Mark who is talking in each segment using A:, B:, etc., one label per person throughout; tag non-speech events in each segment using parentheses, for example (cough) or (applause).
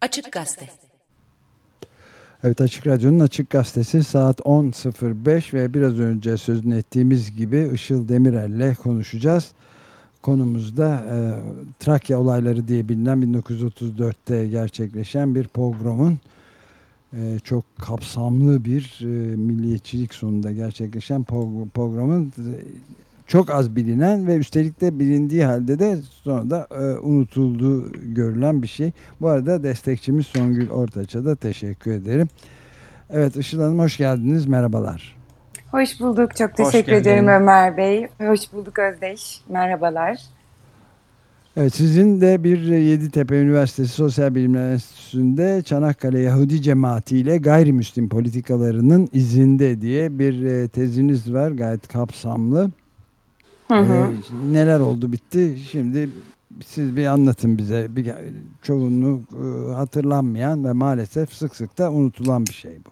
A: Açık Gazete.
B: Evet Açık Radyo'nun Açık Gazetesi saat 10.05 ve biraz önce sözünü ettiğimiz gibi Işıl Demirel'le konuşacağız. Konumuzda e, Trakya olayları diye bilinen 1934'te gerçekleşen bir pogromun e, çok kapsamlı bir e, milliyetçilik sonunda gerçekleşen pogromun çok az bilinen ve üstelik de bilindiği halde de sonra da e, unutulduğu görülen bir şey. Bu arada destekçimiz Songül Ortaç'a da teşekkür ederim. Evet Işıl Hanım hoş geldiniz. Merhabalar.
C: Hoş bulduk. Çok teşekkür ederim Ömer Bey. Hoş bulduk Özdeş. Merhabalar.
B: Evet sizin de bir Yeditepe Üniversitesi Sosyal Bilimler Enstitüsü'nde Çanakkale Yahudi Cemaati ile gayrimüslim politikalarının izinde diye bir e, teziniz var. Gayet kapsamlı. Hı hı. Ee, neler oldu bitti şimdi siz bir anlatın bize. Bir, çoğunluğu e, hatırlanmayan ve maalesef sık sık da unutulan bir şey bu.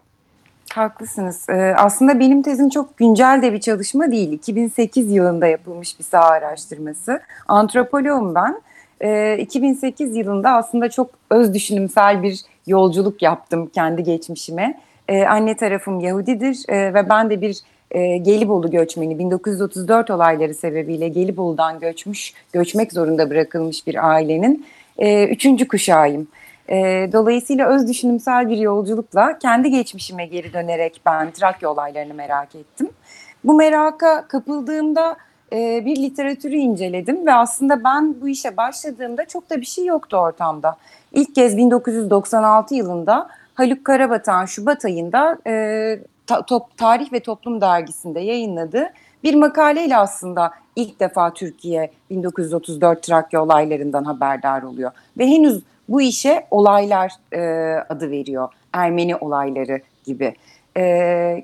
C: Haklısınız. Ee, aslında benim tezim çok güncel de bir çalışma değil. 2008 yılında yapılmış bir saha araştırması. Antropoloğum ben. Ee, 2008 yılında aslında çok öz düşünümsel bir yolculuk yaptım kendi geçmişime. Ee, anne tarafım Yahudidir ee, ve ben de bir e, Gelibolu göçmeni 1934 olayları sebebiyle Gelibolu'dan göçmüş, göçmek zorunda bırakılmış bir ailenin e, üçüncü kuşağıyım. E, dolayısıyla öz düşünümsel bir yolculukla kendi geçmişime geri dönerek ben Trakya olaylarını merak ettim. Bu meraka kapıldığımda e, bir literatürü inceledim ve aslında ben bu işe başladığımda çok da bir şey yoktu ortamda. İlk kez 1996 yılında Haluk Karabatan Şubat ayında e, ta, top, Tarih ve Toplum dergisinde yayınladığı bir makaleyle aslında ilk defa Türkiye 1934 Trakya olaylarından haberdar oluyor. Ve henüz bu işe olaylar e, adı veriyor. Ermeni olayları gibi. E,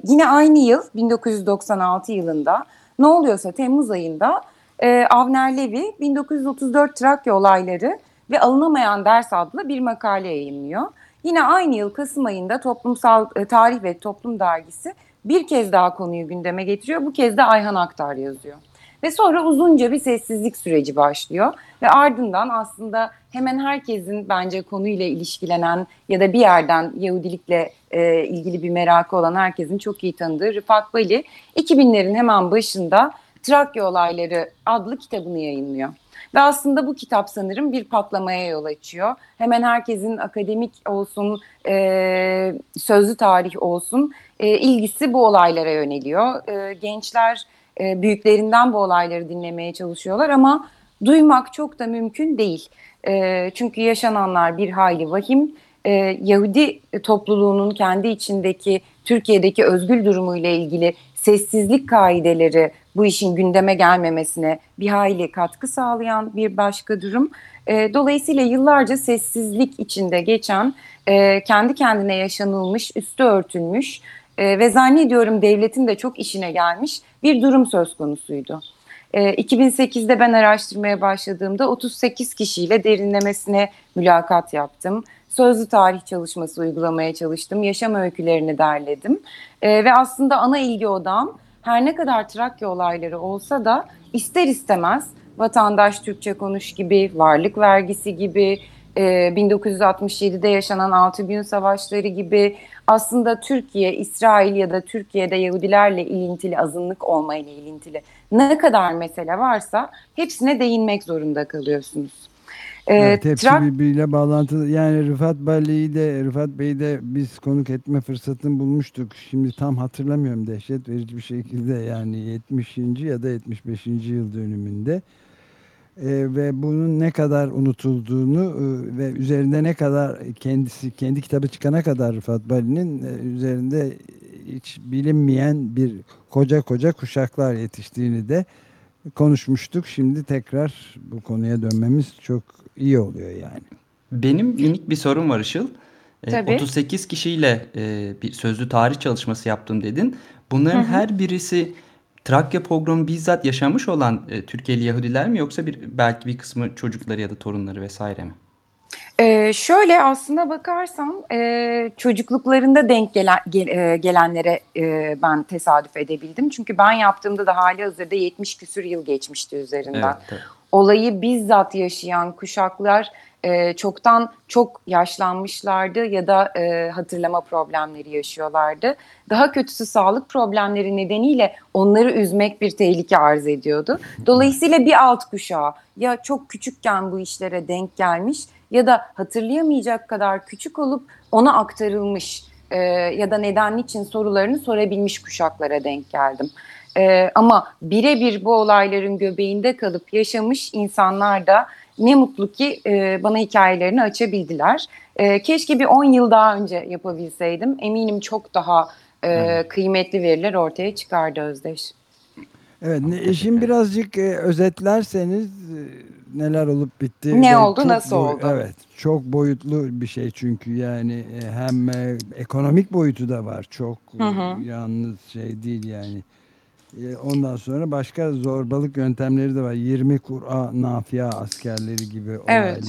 C: yine aynı yıl 1996 yılında ne oluyorsa Temmuz ayında e, Avner Levi 1934 Trakya olayları ve alınamayan ders adlı bir makale yayınlıyor. Yine aynı yıl Kasım ayında Toplumsal e, Tarih ve Toplum Dergisi bir kez daha konuyu gündeme getiriyor. Bu kez de Ayhan Aktar yazıyor. Ve sonra uzunca bir sessizlik süreci başlıyor ve ardından aslında hemen herkesin bence konuyla ilişkilenen ya da bir yerden Yahudilikle e, ilgili bir merakı olan herkesin çok iyi tanıdığı Rıfat Bali 2000'lerin hemen başında Trakya Olayları adlı kitabını yayınlıyor. Ve aslında bu kitap sanırım bir patlamaya yol açıyor. Hemen herkesin akademik olsun, e, sözlü tarih olsun e, ilgisi bu olaylara yöneliyor. E, gençler e, büyüklerinden bu olayları dinlemeye çalışıyorlar ama duymak çok da mümkün değil. E, çünkü yaşananlar bir hayli vahim. E, Yahudi topluluğunun kendi içindeki Türkiye'deki özgül durumuyla ilgili sessizlik kaideleri bu işin gündeme gelmemesine bir hayli katkı sağlayan bir başka durum. E, dolayısıyla yıllarca sessizlik içinde geçen, e, kendi kendine yaşanılmış, üstü örtülmüş e, ve zannediyorum devletin de çok işine gelmiş bir durum söz konusuydu. E, 2008'de ben araştırmaya başladığımda 38 kişiyle derinlemesine mülakat yaptım. Sözlü tarih çalışması uygulamaya çalıştım. Yaşam öykülerini derledim. E, ve aslında ana ilgi odam her ne kadar Trakya olayları olsa da ister istemez vatandaş Türkçe konuş gibi, varlık vergisi gibi, 1967'de yaşanan 6 gün savaşları gibi aslında Türkiye, İsrail ya da Türkiye'de Yahudilerle ilintili azınlık olmayla ilintili ne kadar mesele varsa hepsine değinmek zorunda kalıyorsunuz.
B: Ee, evet, hepsi Trak birbiriyle bağlantılı. Yani Rıfat Bey'i de Rıfat Bey'i de biz konuk etme fırsatını bulmuştuk. Şimdi tam hatırlamıyorum dehşet verici bir şekilde yani 70. ya da 75. yıl dönümünde e, ve bunun ne kadar unutulduğunu e, ve üzerinde ne kadar kendisi kendi kitabı çıkana kadar Rıfat Bali'nin e, üzerinde hiç bilinmeyen bir koca koca kuşaklar yetiştiğini de konuşmuştuk. Şimdi tekrar bu konuya dönmemiz çok iyi oluyor yani.
D: Benim minik bir sorum var Işıl. E, Tabii. 38 kişiyle e, bir sözlü tarih çalışması yaptım dedin. Bunların hı hı. her birisi Trakya pogromu bizzat yaşamış olan e, Türkiye'li Yahudiler mi yoksa bir belki bir kısmı çocukları ya da torunları vesaire mi?
C: Ee, şöyle aslında bakarsam e, çocukluklarında denk gelen, gel, e, gelenlere e, ben tesadüf edebildim. Çünkü ben yaptığımda da hali hazırda 70 küsür yıl geçmişti üzerinden. Evet, evet. Olayı bizzat yaşayan kuşaklar e, çoktan çok yaşlanmışlardı ya da e, hatırlama problemleri yaşıyorlardı. Daha kötüsü sağlık problemleri nedeniyle onları üzmek bir tehlike arz ediyordu. Dolayısıyla bir alt kuşağı ya çok küçükken bu işlere denk gelmiş ya da hatırlayamayacak kadar küçük olup ona aktarılmış e, ya da neden için sorularını sorabilmiş kuşaklara denk geldim. E, ama birebir bu olayların göbeğinde kalıp yaşamış insanlar da ne mutlu ki e, bana hikayelerini açabildiler. E, keşke bir 10 yıl daha önce yapabilseydim. Eminim çok daha e, kıymetli veriler ortaya çıkardı Özdeş.
B: Evet, eşim birazcık e, özetlerseniz e, neler olup bitti.
C: Ne oldu, nasıl oldu?
B: Evet, çok boyutlu bir şey çünkü yani e, hem e, ekonomik boyutu da var. Çok hı hı. yalnız şey değil yani. E, ondan sonra başka zorbalık yöntemleri de var. 20 Kur'a nafia askerleri gibi olaylar evet.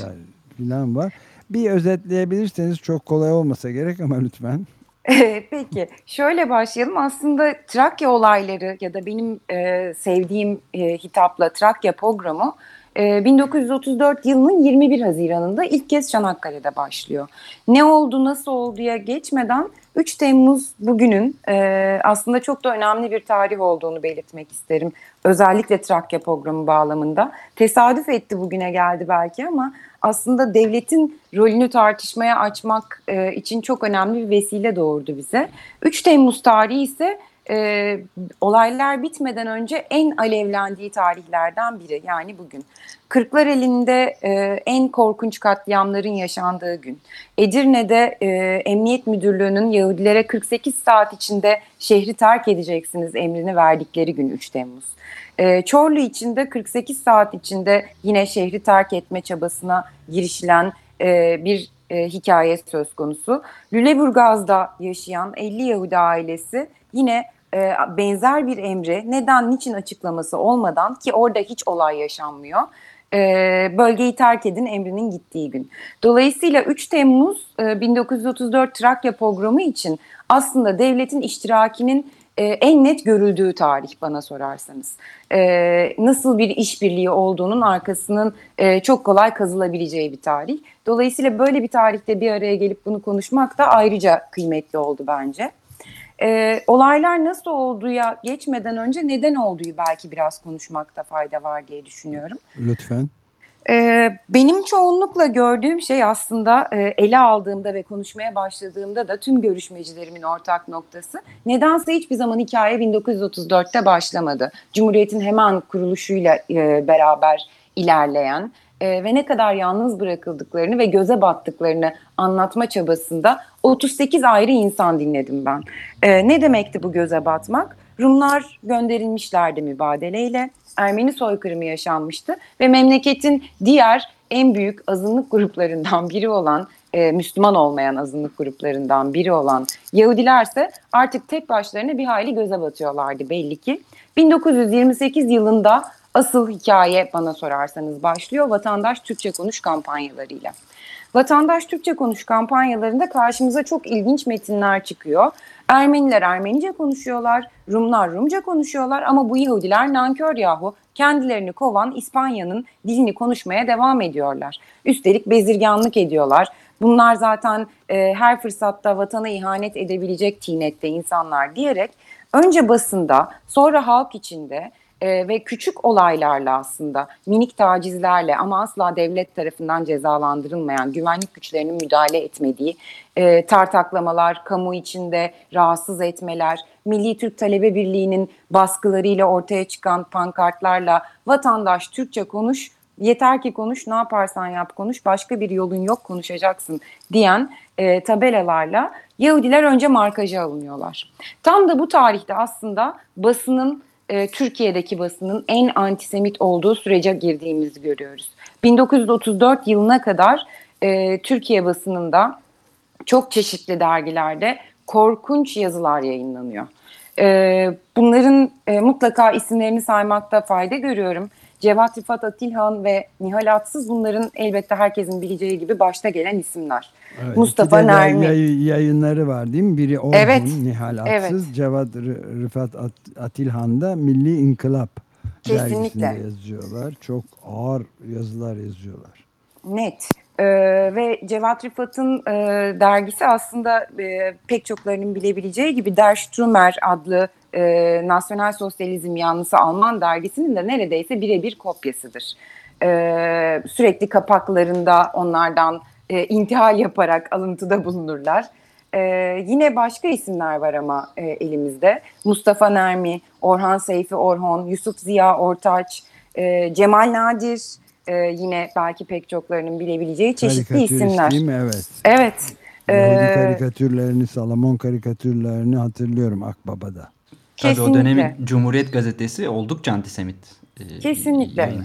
B: falan var. Bir özetleyebilirseniz çok kolay olmasa gerek ama lütfen. (laughs)
C: Peki şöyle başlayalım. Aslında Trakya olayları ya da benim e, sevdiğim e, hitapla Trakya programı 1934 ee, yılının 21 Haziran'ında ilk kez Çanakkale'de başlıyor. Ne oldu, nasıl olduya geçmeden 3 Temmuz bugünün e, aslında çok da önemli bir tarih olduğunu belirtmek isterim. Özellikle Trakya programı bağlamında. Tesadüf etti bugüne geldi belki ama aslında devletin rolünü tartışmaya açmak e, için çok önemli bir vesile doğurdu bize. 3 Temmuz tarihi ise e, olaylar bitmeden önce en alevlendiği tarihlerden biri yani bugün. Kırklar elinde e, en korkunç katliamların yaşandığı gün. Edirne'de e, Emniyet Müdürlüğü'nün Yahudilere 48 saat içinde şehri terk edeceksiniz emrini verdikleri gün 3 Temmuz. E, Çorlu içinde 48 saat içinde yine şehri terk etme çabasına girişilen e, bir e, hikaye söz konusu. Lüleburgaz'da yaşayan 50 Yahudi ailesi yine e, benzer bir emri neden niçin açıklaması olmadan ki orada hiç olay yaşanmıyor e, bölgeyi terk edin emrinin gittiği gün. Dolayısıyla 3 Temmuz e, 1934 Trakya programı için aslında devletin iştirakinin e, en net görüldüğü tarih bana sorarsanız. E, nasıl bir işbirliği olduğunun arkasının e, çok kolay kazılabileceği bir tarih. Dolayısıyla böyle bir tarihte bir araya gelip bunu konuşmak da ayrıca kıymetli oldu bence. E, olaylar nasıl olduğuya geçmeden önce neden olduğu belki biraz konuşmakta fayda var diye düşünüyorum.
B: Lütfen.
C: Ee, benim çoğunlukla gördüğüm şey aslında e, ele aldığımda ve konuşmaya başladığımda da tüm görüşmecilerimin ortak noktası nedense hiçbir zaman hikaye 1934'te başlamadı. Cumhuriyet'in hemen kuruluşuyla e, beraber ilerleyen e, ve ne kadar yalnız bırakıldıklarını ve göze battıklarını anlatma çabasında 38 ayrı insan dinledim ben. E, ne demekti bu göze batmak? Rumlar gönderilmişlerdi mübadeleyle. Ermeni soykırımı yaşanmıştı ve memleketin diğer en büyük azınlık gruplarından biri olan e, Müslüman olmayan azınlık gruplarından biri olan Yahudilerse artık tek başlarına bir hayli göze batıyorlardı belli ki. 1928 yılında asıl hikaye bana sorarsanız başlıyor vatandaş Türkçe konuş kampanyalarıyla. Vatandaş Türkçe konuş kampanyalarında karşımıza çok ilginç metinler çıkıyor. Ermeniler Ermenice konuşuyorlar, Rumlar Rumca konuşuyorlar ama bu Yahudiler nankör yahu kendilerini kovan İspanya'nın dilini konuşmaya devam ediyorlar. Üstelik bezirganlık ediyorlar. Bunlar zaten e, her fırsatta vatana ihanet edebilecek tinette insanlar diyerek önce basında sonra halk içinde e, ve küçük olaylarla aslında minik tacizlerle ama asla devlet tarafından cezalandırılmayan güvenlik güçlerinin müdahale etmediği e, tartaklamalar, kamu içinde rahatsız etmeler, Milli Türk Talebe Birliği'nin baskılarıyla ortaya çıkan pankartlarla vatandaş Türkçe konuş, yeter ki konuş, ne yaparsan yap konuş, başka bir yolun yok konuşacaksın diyen e, tabelalarla Yahudiler önce markaja alınıyorlar. Tam da bu tarihte aslında basının e, Türkiye'deki basının en antisemit olduğu sürece girdiğimizi görüyoruz. 1934 yılına kadar e, Türkiye basınında çok çeşitli dergilerde korkunç yazılar yayınlanıyor. E, bunların e, mutlaka isimlerini saymakta fayda görüyorum. Cevat Rıfat Atilhan ve Nihal Atsız bunların elbette herkesin bileceği gibi başta gelen isimler.
B: Evet, Mustafa Nermi. Yay, yayınları var değil mi? Biri Orhun, evet, Nihal Atsız, evet. Cevat Rıfat Atilhan da Milli İnkılap Kesinlikle. yazıyorlar. Çok ağır yazılar yazıyorlar.
C: Net. Ee, ve Cevat Rıfat'ın e, dergisi aslında e, pek çoklarının bilebileceği gibi Der Strömer adlı e, Nasyonel Sosyalizm yanlısı Alman dergisinin de neredeyse birebir kopyasıdır. E, sürekli kapaklarında onlardan e, intihal yaparak alıntıda bulunurlar. E, yine başka isimler var ama e, elimizde. Mustafa Nermi, Orhan Seyfi Orhon, Yusuf Ziya Ortaç, e, Cemal Nadir, e, yine belki pek çoklarının bilebileceği çeşitli isimler.
B: değil mi? Evet.
C: Evet.
B: Yahudi ee, karikatürlerini, Salomon karikatürlerini hatırlıyorum Akbaba'da.
D: Kesinlikle. Tabii o dönemin Cumhuriyet Gazetesi oldukça antisemit.
C: E, Kesinlikle. Yani.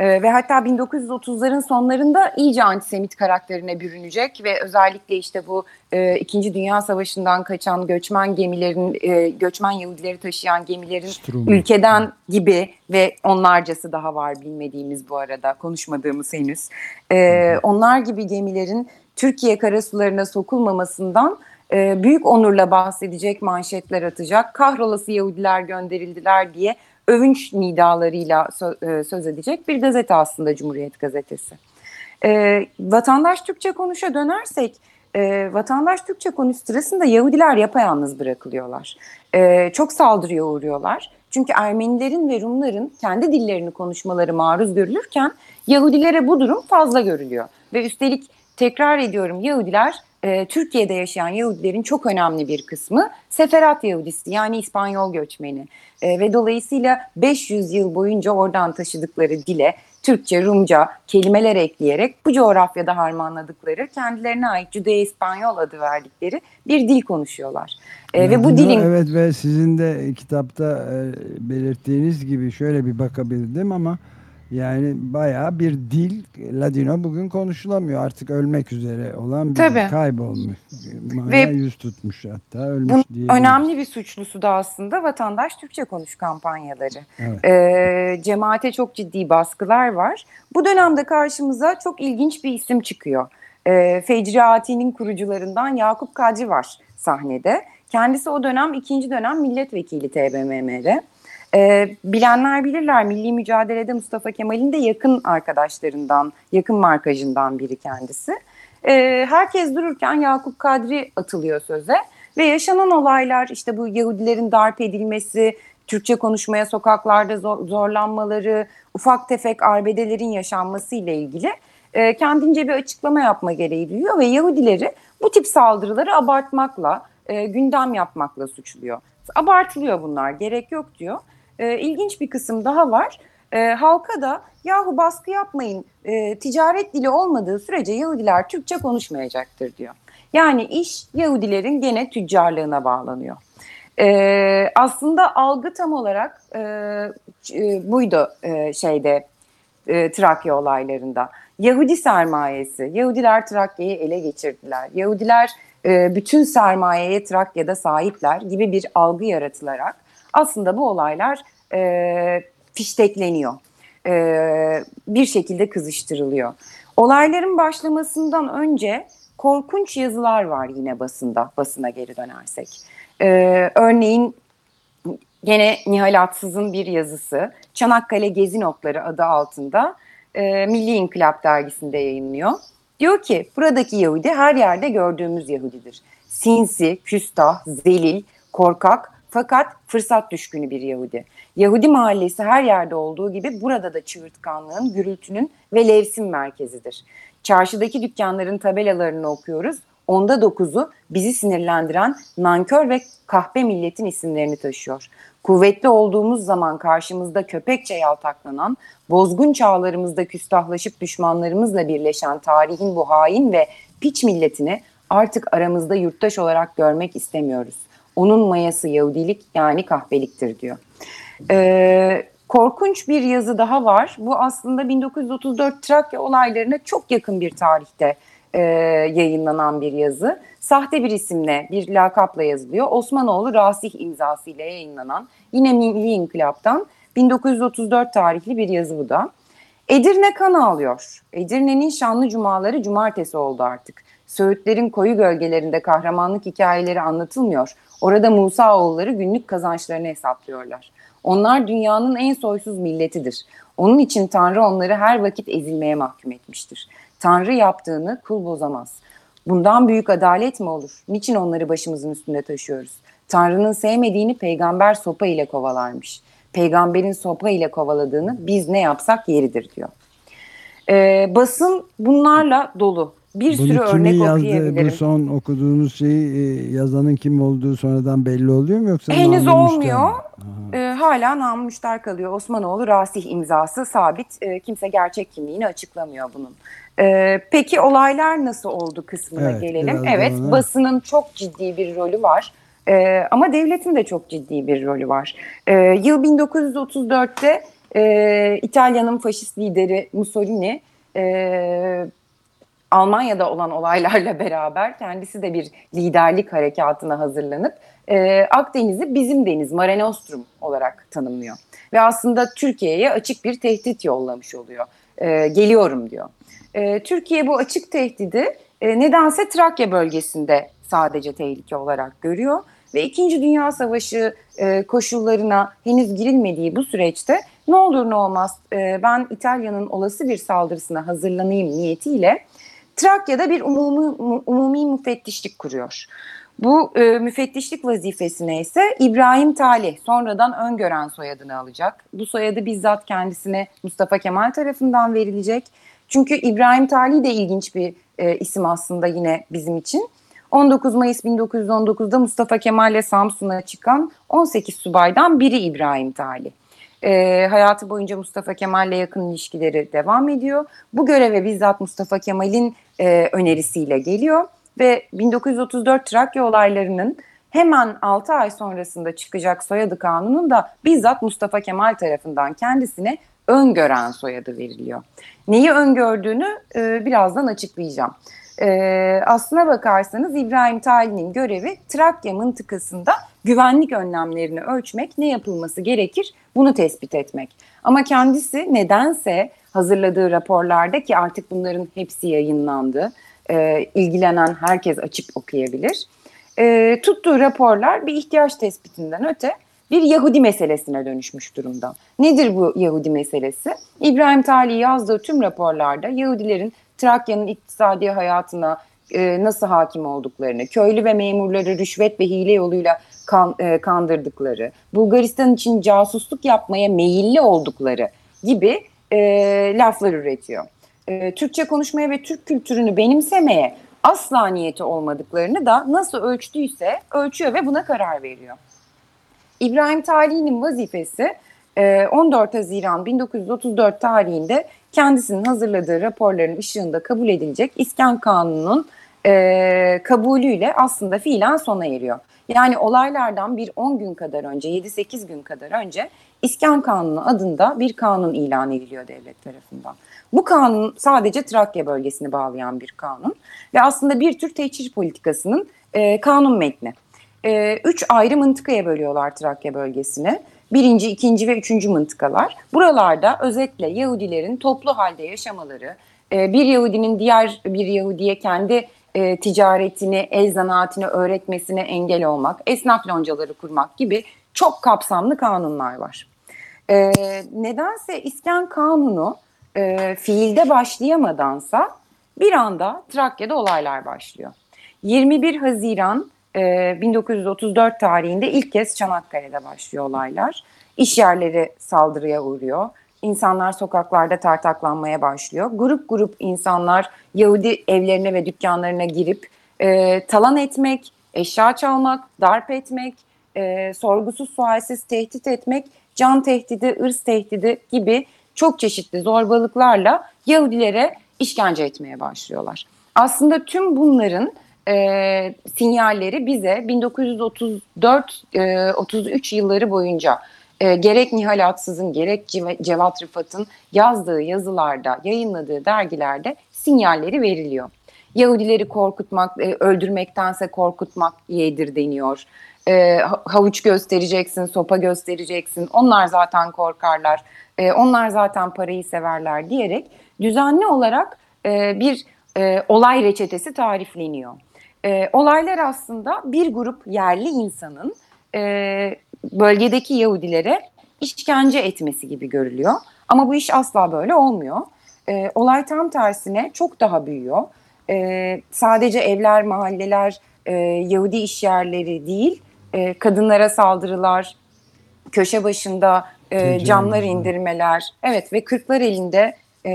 C: Ee, ve hatta 1930'ların sonlarında iyice antisemit karakterine bürünecek ve özellikle işte bu e, İkinci Dünya Savaşı'ndan kaçan göçmen gemilerin, e, göçmen Yahudileri taşıyan gemilerin Strum. ülkeden gibi ve onlarcası daha var bilmediğimiz bu arada konuşmadığımız henüz. E, onlar gibi gemilerin Türkiye karasularına sokulmamasından e, büyük onurla bahsedecek manşetler atacak. Kahrolası Yahudiler gönderildiler diye övünç nidalarıyla e, söz edecek bir gazete aslında Cumhuriyet Gazetesi. E, vatandaş Türkçe konuşa dönersek, e, vatandaş Türkçe konuş sırasında Yahudiler yapayalnız bırakılıyorlar. E, çok saldırıya uğruyorlar. Çünkü Ermenilerin ve Rumların kendi dillerini konuşmaları maruz görülürken Yahudilere bu durum fazla görülüyor. Ve üstelik tekrar ediyorum Yahudiler e, Türkiye'de yaşayan Yahudilerin çok önemli bir kısmı Seferat Yahudisi yani İspanyol göçmeni e, ve dolayısıyla 500 yıl boyunca oradan taşıdıkları dile Türkçe, Rumca kelimeler ekleyerek bu coğrafyada harmanladıkları kendilerine ait Judeo-İspanyol adı verdikleri bir dil konuşuyorlar.
B: E, ve bu dilin Evet ve sizin de kitapta e, belirttiğiniz gibi şöyle bir bakabildim ama yani bayağı bir dil Ladino bugün konuşulamıyor artık ölmek üzere olan bir Tabii. kaybolmuş. Ve yüz tutmuş hatta ölmüş
C: diye. Önemli bir suçlusu da aslında vatandaş Türkçe konuş kampanyaları. Evet. Ee, cemaate çok ciddi baskılar var. Bu dönemde karşımıza çok ilginç bir isim çıkıyor. Ee, Fecri Ati'nin kurucularından Yakup Kadri var sahnede. Kendisi o dönem ikinci dönem milletvekili TBMM'de. E, bilenler bilirler milli mücadelede Mustafa Kemal'in de yakın arkadaşlarından, yakın markajından biri kendisi. E, herkes dururken Yakup Kadri atılıyor söze ve yaşanan olaylar işte bu Yahudilerin darp edilmesi, Türkçe konuşmaya sokaklarda zor, zorlanmaları, ufak tefek arbedelerin yaşanması ile ilgili e, kendince bir açıklama yapma gereği duyuyor ve Yahudileri bu tip saldırıları abartmakla, e, gündem yapmakla suçluyor. Abartılıyor bunlar, gerek yok diyor e, ilginç bir kısım daha var. E, halka da yahu baskı yapmayın e, ticaret dili olmadığı sürece Yahudiler Türkçe konuşmayacaktır diyor. Yani iş Yahudilerin gene tüccarlığına bağlanıyor. E, aslında algı tam olarak e, e, buydu e, şeyde e, Trakya olaylarında. Yahudi sermayesi, Yahudiler Trakya'yı ele geçirdiler. Yahudiler e, bütün sermayeye Trakya'da sahipler gibi bir algı yaratılarak aslında bu olaylar e, fiştekleniyor. E, bir şekilde kızıştırılıyor. Olayların başlamasından önce korkunç yazılar var yine basında, basına geri dönersek. E, örneğin gene Nihal Atsız'ın bir yazısı Çanakkale Gezi Notları adı altında e, Milli İnkılap dergisinde yayınlıyor. Diyor ki buradaki Yahudi her yerde gördüğümüz Yahudidir. Sinsi, küstah, zelil, korkak fakat fırsat düşkünü bir Yahudi. Yahudi mahallesi her yerde olduğu gibi burada da çığırtkanlığın, gürültünün ve levsin merkezidir. Çarşıdaki dükkanların tabelalarını okuyoruz. Onda dokuzu bizi sinirlendiren nankör ve kahpe milletin isimlerini taşıyor. Kuvvetli olduğumuz zaman karşımızda köpekçe yaltaklanan, bozgun çağlarımızda küstahlaşıp düşmanlarımızla birleşen tarihin bu hain ve piç milletini artık aramızda yurttaş olarak görmek istemiyoruz. Onun mayası Yahudilik yani kahpeliktir diyor. Ee, korkunç bir yazı daha var. Bu aslında 1934 Trakya olaylarına çok yakın bir tarihte e, yayınlanan bir yazı. Sahte bir isimle, bir lakapla yazılıyor. Osmanoğlu Rasih imzası ile yayınlanan yine Milli İnkılap'tan 1934 tarihli bir yazı bu da. Edirne kan ağlıyor. Edirne'nin şanlı cumaları cumartesi oldu artık. Söğütlerin koyu gölgelerinde kahramanlık hikayeleri anlatılmıyor. Orada Musa oğulları günlük kazançlarını hesaplıyorlar. Onlar dünyanın en soysuz milletidir. Onun için Tanrı onları her vakit ezilmeye mahkum etmiştir. Tanrı yaptığını kul bozamaz. Bundan büyük adalet mi olur? Niçin onları başımızın üstünde taşıyoruz? Tanrı'nın sevmediğini peygamber sopa ile kovalarmış. Peygamberin sopa ile kovaladığını biz ne yapsak yeridir diyor. Ee, basın bunlarla dolu. Bir Bunu sürü örnek yazdı, okuyabilirim.
B: Bu son okuduğunuz şeyi e, yazanın kim olduğu sonradan belli oluyor mu yoksa?
C: Henüz olmuyor. E, hala namüşter kalıyor. Osmanoğlu Rasih imzası sabit. E, kimse gerçek kimliğini açıklamıyor bunun. E, peki olaylar nasıl oldu kısmına evet, gelelim. Evet ona. basının çok ciddi bir rolü var. E, ama devletin de çok ciddi bir rolü var. E, yıl 1934'te e, İtalya'nın faşist lideri Mussolini e, Almanya'da olan olaylarla (laughs) beraber kendisi de bir liderlik harekatına hazırlanıp e, Akdeniz'i bizim deniz Mare Nostrum olarak tanımlıyor. Ve aslında Türkiye'ye açık bir tehdit yollamış oluyor. E, geliyorum diyor. E, Türkiye bu açık tehdidi e, nedense Trakya bölgesinde sadece tehlike olarak görüyor. Ve İkinci Dünya Savaşı e, koşullarına henüz girilmediği bu süreçte ne olur ne olmaz e, ben İtalya'nın olası bir saldırısına hazırlanayım niyetiyle Trakya'da bir umumi, umumi müfettişlik kuruyor. Bu e, müfettişlik vazifesine ise İbrahim Talih sonradan öngören soyadını alacak. Bu soyadı bizzat kendisine Mustafa Kemal tarafından verilecek. Çünkü İbrahim Talih de ilginç bir e, isim aslında yine bizim için. 19 Mayıs 1919'da Mustafa Kemal ile Samsun'a çıkan 18 subaydan biri İbrahim Talih. E, hayatı boyunca Mustafa Kemal'le yakın ilişkileri devam ediyor. Bu göreve bizzat Mustafa Kemal'in e, önerisiyle geliyor ve 1934 Trakya olaylarının hemen 6 ay sonrasında çıkacak soyadı kanunun da bizzat Mustafa Kemal tarafından kendisine öngören soyadı veriliyor. Neyi öngördüğünü e, birazdan açıklayacağım. E, aslına bakarsanız İbrahim Tali'nin görevi Trakya mıntıkasında güvenlik önlemlerini ölçmek, ne yapılması gerekir bunu tespit etmek. Ama kendisi nedense hazırladığı raporlarda ki artık bunların hepsi yayınlandı, e, ilgilenen herkes açıp okuyabilir. E, tuttuğu raporlar bir ihtiyaç tespitinden öte bir Yahudi meselesine dönüşmüş durumda. Nedir bu Yahudi meselesi? İbrahim Tali yazdığı tüm raporlarda Yahudilerin Trakya'nın iktisadi hayatına e, nasıl hakim olduklarını, köylü ve memurları rüşvet ve hile yoluyla kan, e, kandırdıkları, Bulgaristan için casusluk yapmaya meyilli oldukları gibi e, laflar üretiyor. E, Türkçe konuşmaya ve Türk kültürünü benimsemeye asla niyeti olmadıklarını da nasıl ölçtüyse ölçüyor ve buna karar veriyor. İbrahim Tali'nin vazifesi 14 e, Haziran 1934 tarihinde kendisinin hazırladığı raporların ışığında kabul edilecek İskan Kanunu'nun e, kabulüyle aslında fiilen sona eriyor. Yani olaylardan bir 10 gün kadar önce, 7-8 gün kadar önce İskan Kanunu adında bir kanun ilan ediliyor devlet tarafından. Bu kanun sadece Trakya bölgesini bağlayan bir kanun ve aslında bir tür teçhir politikasının e, kanun metni. E, üç ayrı mıntıkaya bölüyorlar Trakya bölgesini. Birinci, ikinci ve üçüncü mıntıkalar. Buralarda özetle Yahudilerin toplu halde yaşamaları, e, bir Yahudinin diğer bir Yahudiye kendi e, ticaretini, el zanaatini öğretmesine engel olmak, esnaf loncaları kurmak gibi çok kapsamlı kanunlar var. E, nedense İskan Kanunu e, fiilde başlayamadansa bir anda Trakya'da olaylar başlıyor. 21 Haziran e, 1934 tarihinde ilk kez Çanakkale'de başlıyor olaylar. İş yerleri saldırıya uğruyor. İnsanlar sokaklarda tartaklanmaya başlıyor. Grup grup insanlar Yahudi evlerine ve dükkanlarına girip e, talan etmek, eşya çalmak, darp etmek, e, sorgusuz sualsiz tehdit etmek, can tehdidi, ırs tehdidi gibi çok çeşitli zorbalıklarla Yahudilere işkence etmeye başlıyorlar. Aslında tüm bunların e, sinyalleri bize 1934-33 e, yılları boyunca e, gerek Nihal Atsız'ın gerek Cevat Rıfat'ın yazdığı yazılarda, yayınladığı dergilerde sinyalleri veriliyor. Yahudileri korkutmak, e, öldürmektense korkutmak yedir deniyor. E, havuç göstereceksin, sopa göstereceksin. Onlar zaten korkarlar. E, onlar zaten parayı severler diyerek düzenli olarak e, bir e, olay reçetesi tarifleniyor. E, olaylar aslında bir grup yerli insanın e, bölgedeki Yahudilere işkence etmesi gibi görülüyor. Ama bu iş asla böyle olmuyor. E, olay tam tersine çok daha büyüyor. E, sadece evler, mahalleler, e, Yahudi işyerleri değil, e, kadınlara saldırılar, köşe başında e, camlar indirmeler, evet ve kırklar elinde e,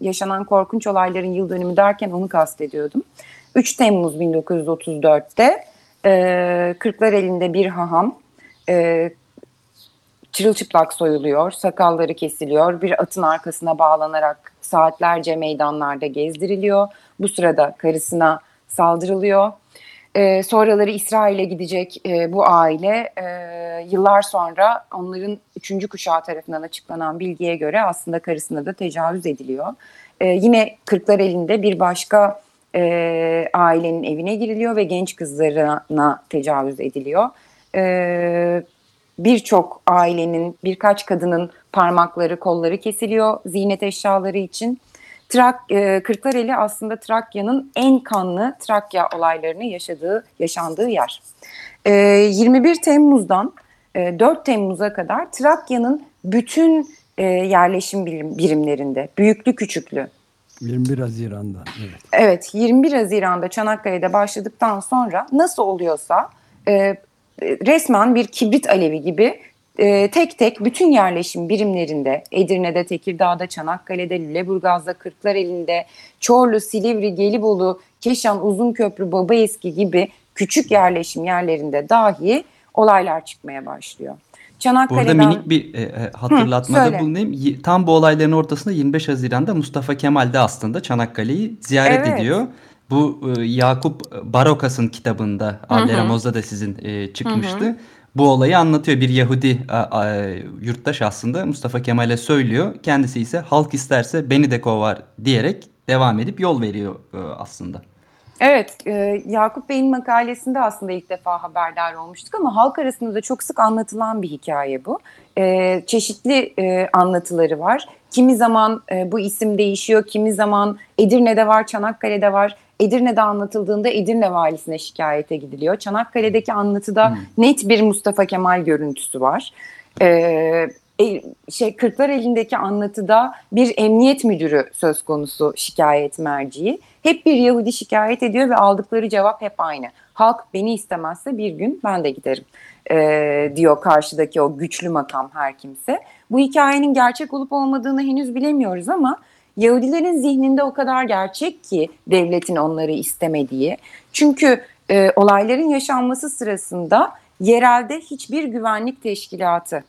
C: yaşanan korkunç olayların yıl dönümü derken onu kastediyordum. 3 Temmuz 1934'te e, kırklar elinde bir haham e, çırılçıplak soyuluyor, sakalları kesiliyor, bir atın arkasına bağlanarak saatlerce meydanlarda gezdiriliyor. Bu sırada karısına saldırılıyor. E, sonraları İsrail'e gidecek e, bu aile e, yıllar sonra onların üçüncü kuşağı tarafından açıklanan bilgiye göre aslında karısına da tecavüz ediliyor. E, yine kırklar elinde bir başka e, ailenin evine giriliyor ve genç kızlarına tecavüz ediliyor. E, Birçok ailenin, birkaç kadının parmakları, kolları kesiliyor ziynet eşyaları için. Trak, e, Kırklareli aslında Trakya'nın en kanlı Trakya olaylarını yaşadığı, yaşandığı yer. E, 21 Temmuz'dan e, 4 Temmuz'a kadar Trakya'nın bütün e, yerleşim birim, birimlerinde, büyüklü küçüklü,
B: 21 Haziran'da.
C: Evet. evet 21 Haziran'da Çanakkale'de başladıktan sonra nasıl oluyorsa e, resmen bir kibrit alevi gibi e, tek tek bütün yerleşim birimlerinde Edirne'de, Tekirdağ'da, Çanakkale'de, Lüleburgaz'da, Kırklareli'nde, Çorlu, Silivri, Gelibolu, Keşan, Uzunköprü, Babaeski gibi küçük yerleşim yerlerinde dahi olaylar çıkmaya başlıyor.
D: Çanakkale'den... Burada minik bir e, e hatırlatmada Hı, bulunayım. Tam bu olayların ortasında 25 Haziran'da Mustafa Kemal de aslında Çanakkale'yi ziyaret evet. ediyor. Bu e, Yakup Barokas'ın kitabında Alderamoz'da da sizin e, çıkmıştı. Hı hı. Bu olayı anlatıyor. Bir Yahudi a, a, yurttaş aslında Mustafa Kemal'e söylüyor. Kendisi ise halk isterse beni de kovar diyerek devam edip yol veriyor e, aslında.
C: Evet, e, Yakup Bey'in makalesinde aslında ilk defa haberdar olmuştuk ama halk arasında da çok sık anlatılan bir hikaye bu. E, çeşitli e, anlatıları var. Kimi zaman e, bu isim değişiyor, kimi zaman Edirne'de var, Çanakkale'de var. Edirne'de anlatıldığında Edirne valisine şikayete gidiliyor. Çanakkale'deki anlatıda hmm. net bir Mustafa Kemal görüntüsü var. Ee, e, şey Kırklar elindeki anlatıda bir emniyet müdürü söz konusu şikayet merciği. Hep bir Yahudi şikayet ediyor ve aldıkları cevap hep aynı. Halk beni istemezse bir gün ben de giderim e, diyor karşıdaki o güçlü makam her kimse. Bu hikayenin gerçek olup olmadığını henüz bilemiyoruz ama Yahudilerin zihninde o kadar gerçek ki devletin onları istemediği. Çünkü e, olayların yaşanması sırasında yerelde hiçbir güvenlik teşkilatı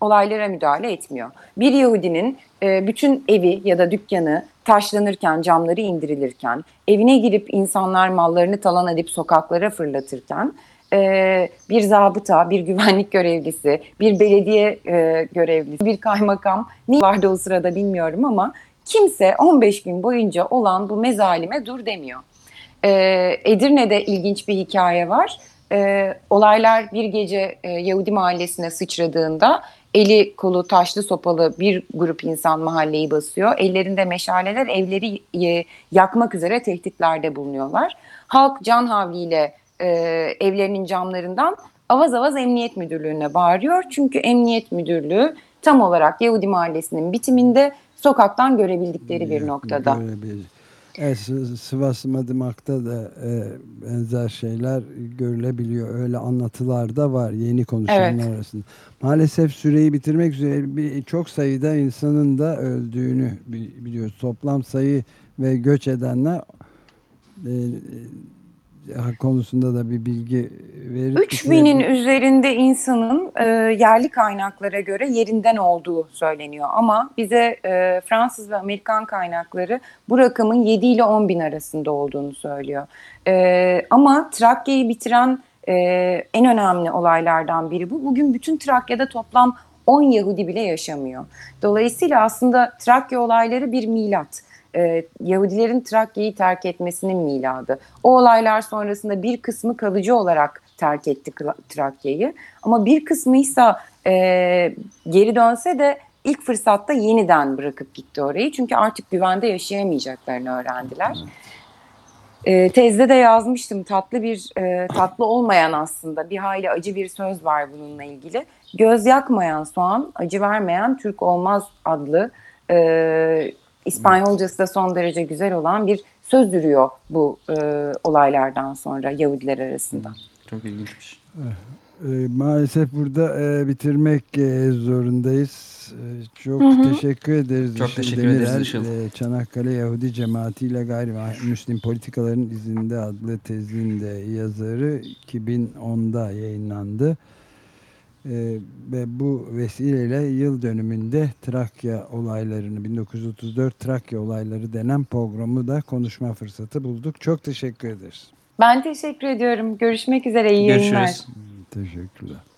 C: olaylara müdahale etmiyor. Bir Yahudinin e, bütün evi ya da dükkanı taşlanırken, camları indirilirken, evine girip insanlar mallarını talan edip sokaklara fırlatırken e, bir zabıta, bir güvenlik görevlisi, bir belediye e, görevlisi, bir kaymakam ne vardı o sırada bilmiyorum ama kimse 15 gün boyunca olan bu mezalime dur demiyor. Ee, Edirne'de ilginç bir hikaye var. Ee, olaylar bir gece e, Yahudi mahallesine sıçradığında eli kolu taşlı sopalı bir grup insan mahalleyi basıyor. Ellerinde meşaleler evleri e, yakmak üzere tehditlerde bulunuyorlar. Halk can havliyle e, evlerinin camlarından avaz avaz emniyet müdürlüğüne bağırıyor. Çünkü emniyet müdürlüğü tam olarak Yahudi mahallesinin bitiminde sokaktan görebildikleri bir noktada.
B: Evet, Sivas Madımak'ta da e, benzer şeyler görülebiliyor. Öyle anlatılar da var yeni konuşanlar evet. arasında. Maalesef süreyi bitirmek üzere bir, çok sayıda insanın da öldüğünü biliyoruz. Toplam sayı ve göç edenler e, konusunda da bir bilgi verir.
C: 3000'in üzerinde insanın e, yerli kaynaklara göre yerinden olduğu söyleniyor. Ama bize e, Fransız ve Amerikan kaynakları bu rakamın 7 ile 10 bin arasında olduğunu söylüyor. E, ama Trakya'yı bitiren e, en önemli olaylardan biri bu. Bugün bütün Trakya'da toplam 10 Yahudi bile yaşamıyor. Dolayısıyla aslında Trakya olayları bir milat e, Yahudilerin Trakya'yı terk etmesinin miladı. O olaylar sonrasında bir kısmı kalıcı olarak terk etti Trakya'yı. Ama bir kısmı ise e, geri dönse de ilk fırsatta yeniden bırakıp gitti orayı. Çünkü artık güvende yaşayamayacaklarını öğrendiler. E, tezde de yazmıştım tatlı bir e, tatlı olmayan aslında bir hayli acı bir söz var bununla ilgili. Göz yakmayan soğan acı vermeyen Türk olmaz adlı e, İspanyolcası da son derece güzel olan bir söz yürüyor bu e, olaylardan sonra Yahudiler arasında.
D: Çok ilginçmiş.
B: E, maalesef burada e, bitirmek e, zorundayız. E, çok hı hı. teşekkür ederiz.
D: Çok Işıl teşekkür Demirel, ederiz Işıl.
B: E, Çanakkale Yahudi Cemaati ile Gayrimüslim Politikaların izinde adlı tezin de yazarı 2010'da yayınlandı. Ee, ve bu vesileyle yıl dönümünde Trakya olaylarını 1934 Trakya olayları denen programı da konuşma fırsatı bulduk. Çok teşekkür ederiz.
C: Ben teşekkür ediyorum. Görüşmek üzere. İyi
D: Görüşürüz.
C: yayınlar.
B: Teşekkürler.